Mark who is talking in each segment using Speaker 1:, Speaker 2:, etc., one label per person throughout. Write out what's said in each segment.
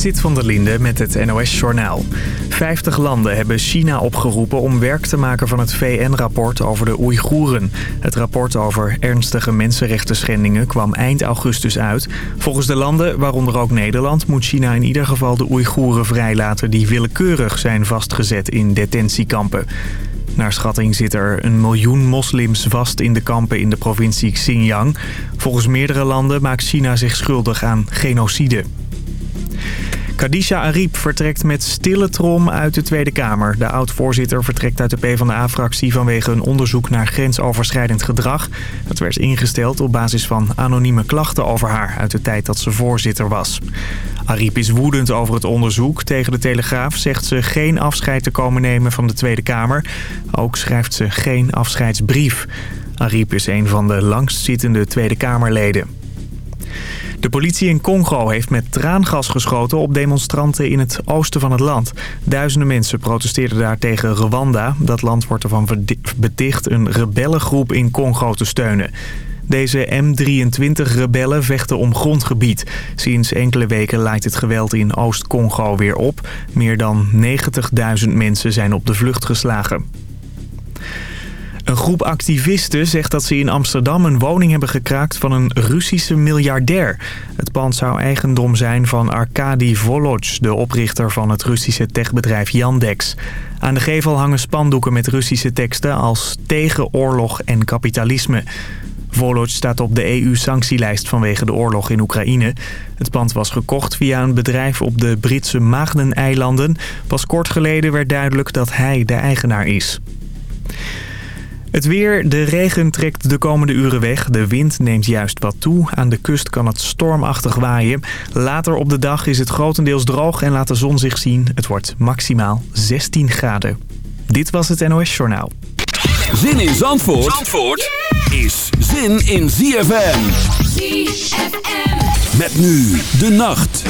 Speaker 1: Zit van der Linde met het NOS-journaal. 50 landen hebben China opgeroepen om werk te maken van het VN-rapport over de Oeigoeren. Het rapport over ernstige mensenrechten schendingen kwam eind augustus uit. Volgens de landen, waaronder ook Nederland, moet China in ieder geval de Oeigoeren vrijlaten... die willekeurig zijn vastgezet in detentiekampen. Naar schatting zitten er een miljoen moslims vast in de kampen in de provincie Xinjiang. Volgens meerdere landen maakt China zich schuldig aan genocide. Kadisha Ariep vertrekt met stille trom uit de Tweede Kamer. De oud-voorzitter vertrekt uit de PvdA-fractie vanwege een onderzoek naar grensoverschrijdend gedrag. Dat werd ingesteld op basis van anonieme klachten over haar uit de tijd dat ze voorzitter was. Ariep is woedend over het onderzoek. Tegen de Telegraaf zegt ze geen afscheid te komen nemen van de Tweede Kamer. Ook schrijft ze geen afscheidsbrief. Ariep is een van de langstzittende Tweede Kamerleden. De politie in Congo heeft met traangas geschoten op demonstranten in het oosten van het land. Duizenden mensen protesteerden daar tegen Rwanda. Dat land wordt ervan beticht een rebellengroep in Congo te steunen. Deze M23-rebellen vechten om grondgebied. Sinds enkele weken lijkt het geweld in Oost-Congo weer op. Meer dan 90.000 mensen zijn op de vlucht geslagen. Een groep activisten zegt dat ze in Amsterdam een woning hebben gekraakt van een Russische miljardair. Het pand zou eigendom zijn van Arkady Volodj, de oprichter van het Russische techbedrijf Yandex. Aan de gevel hangen spandoeken met Russische teksten als tegen oorlog en kapitalisme. Volodj staat op de EU-sanctielijst vanwege de oorlog in Oekraïne. Het pand was gekocht via een bedrijf op de Britse Maagdeneilanden. Pas kort geleden werd duidelijk dat hij de eigenaar is. Het weer, de regen trekt de komende uren weg. De wind neemt juist wat toe. Aan de kust kan het stormachtig waaien. Later op de dag is het grotendeels droog en laat de zon zich zien. Het wordt maximaal 16 graden. Dit was het NOS Journaal.
Speaker 2: Zin in Zandvoort, Zandvoort is zin in ZFM. ZFM. Met nu de nacht.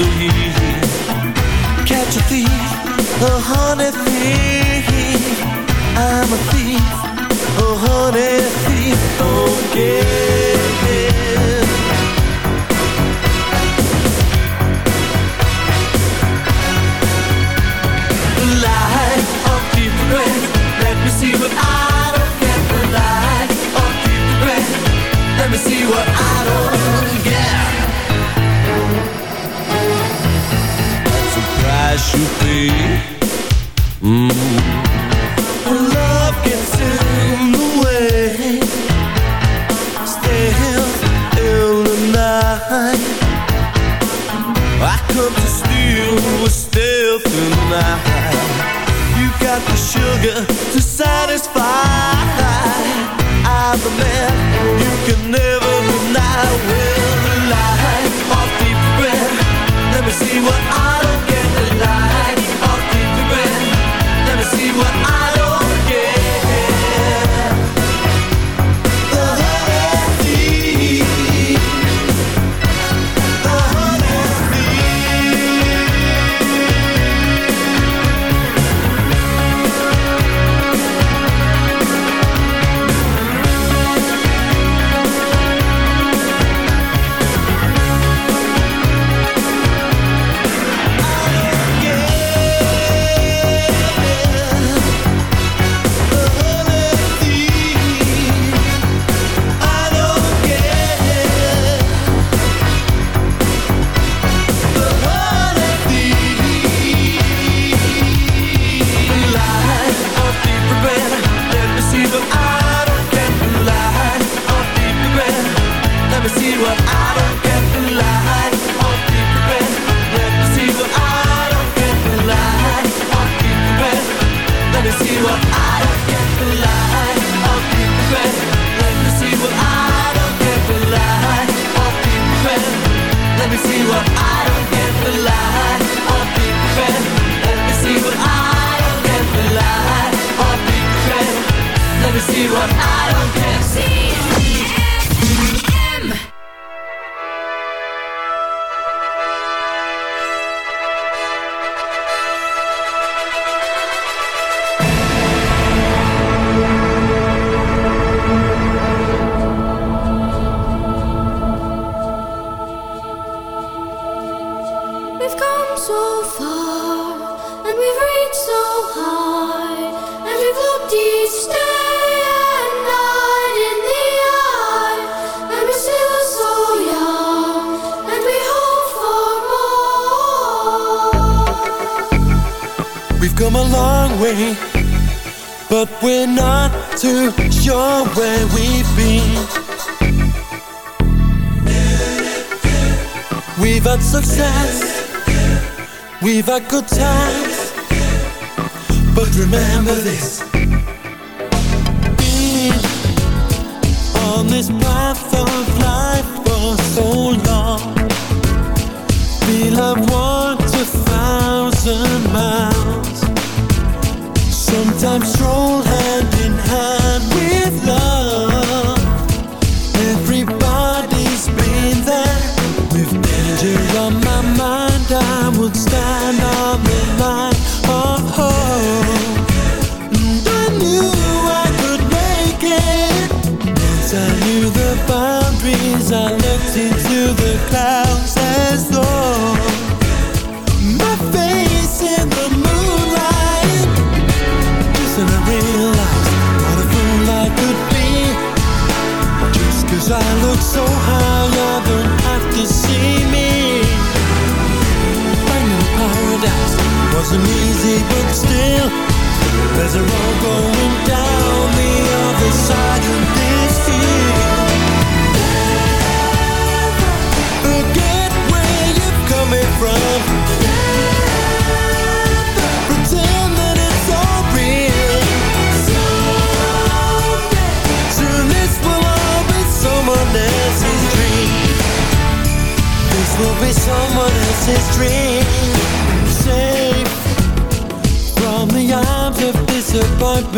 Speaker 3: easily catch a thief, a honey thief. I'm a thief, a honey thief.
Speaker 4: Oh.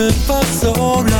Speaker 4: Disappointment for so.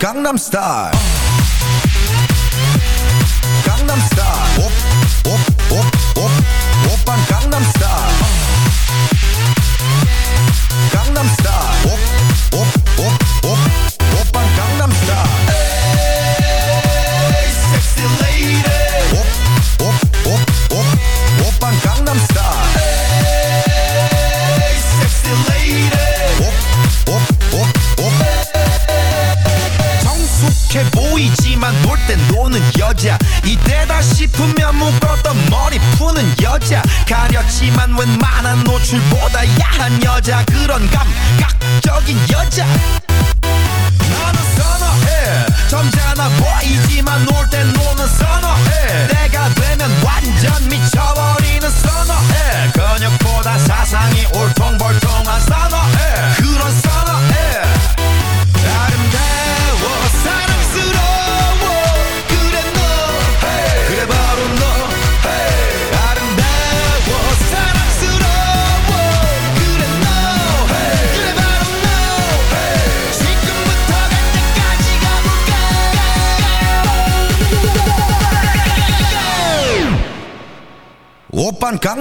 Speaker 5: Gangnam Style.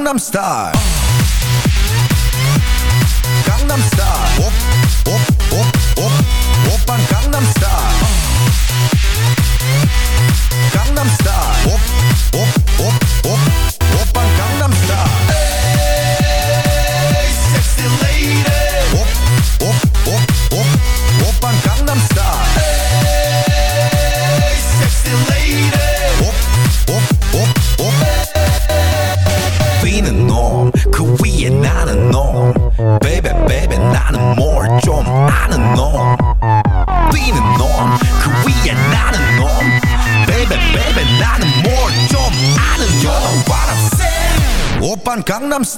Speaker 5: I'm
Speaker 2: star.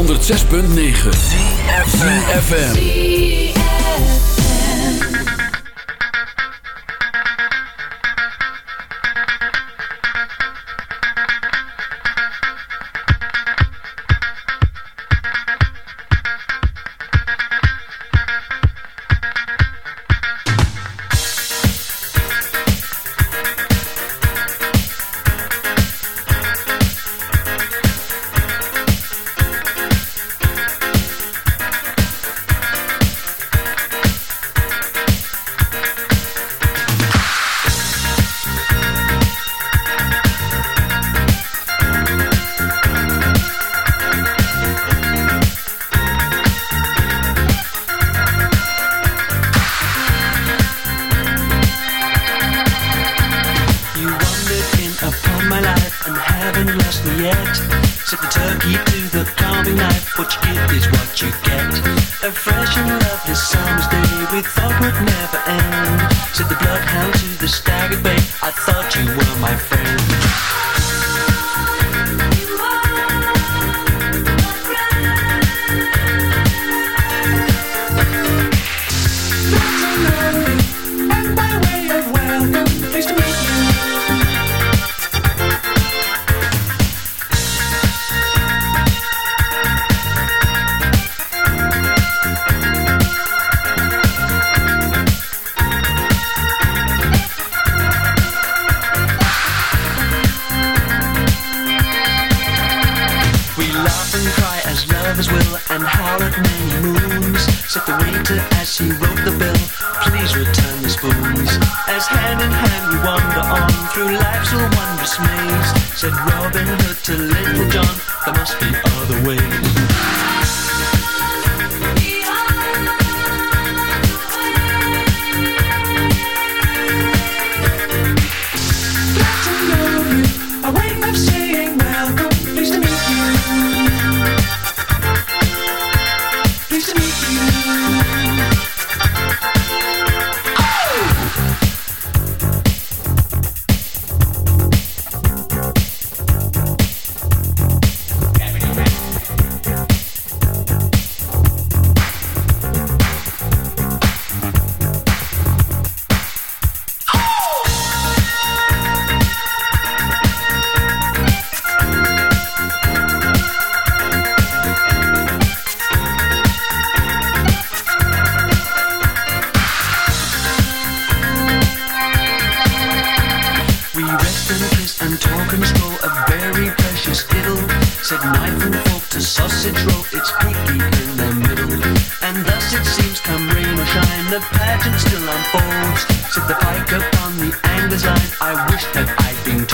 Speaker 2: 106.9 FM.
Speaker 6: I got on the Angus side, I wish that I'd been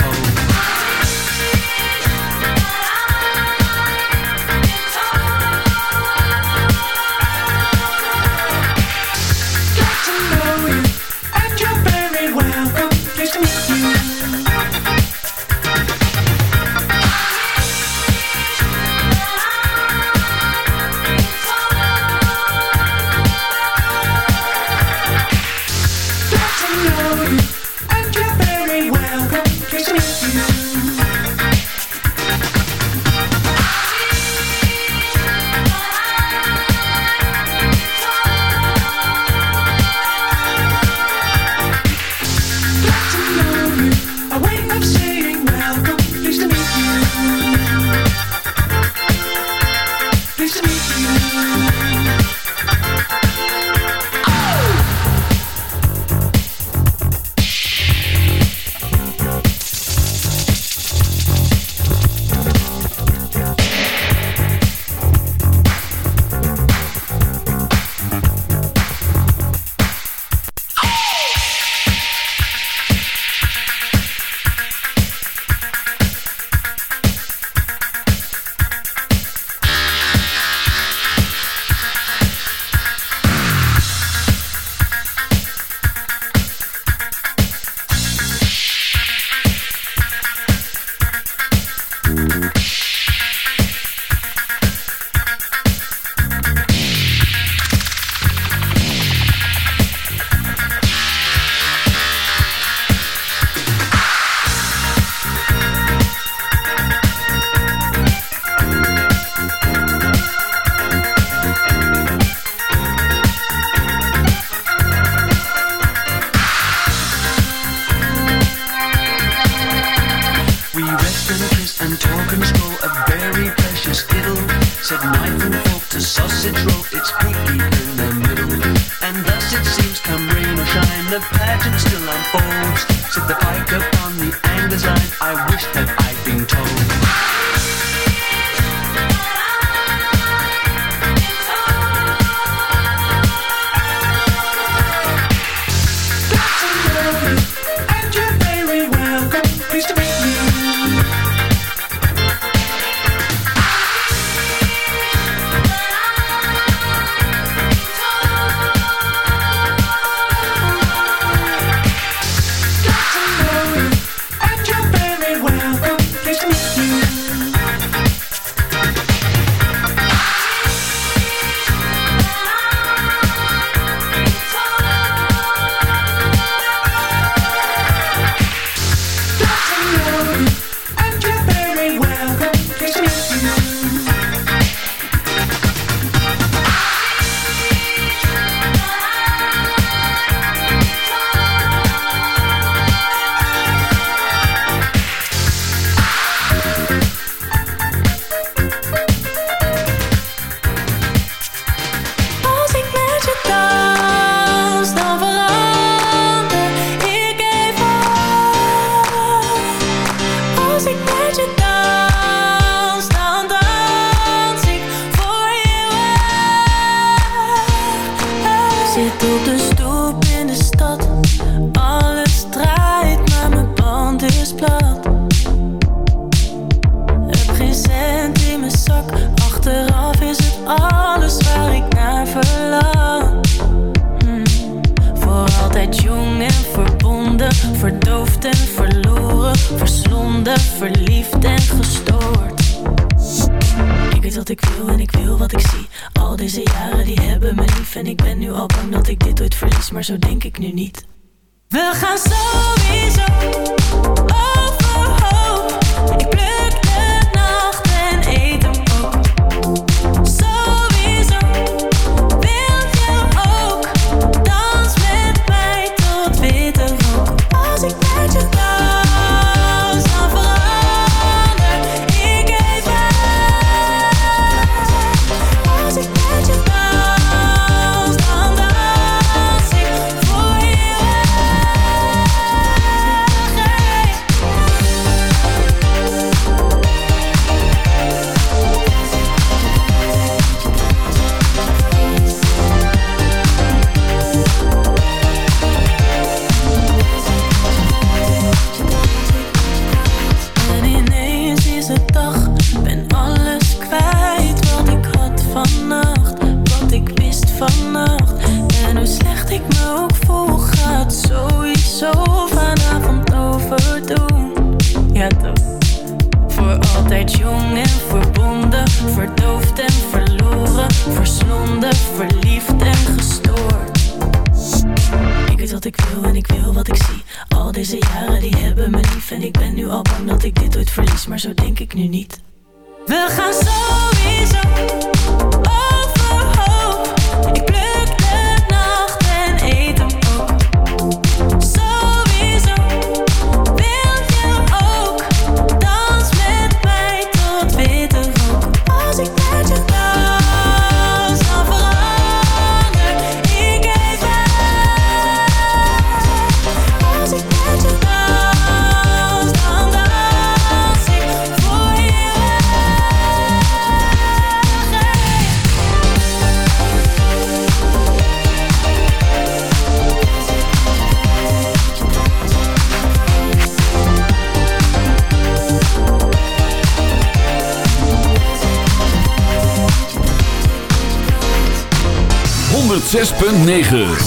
Speaker 7: 9.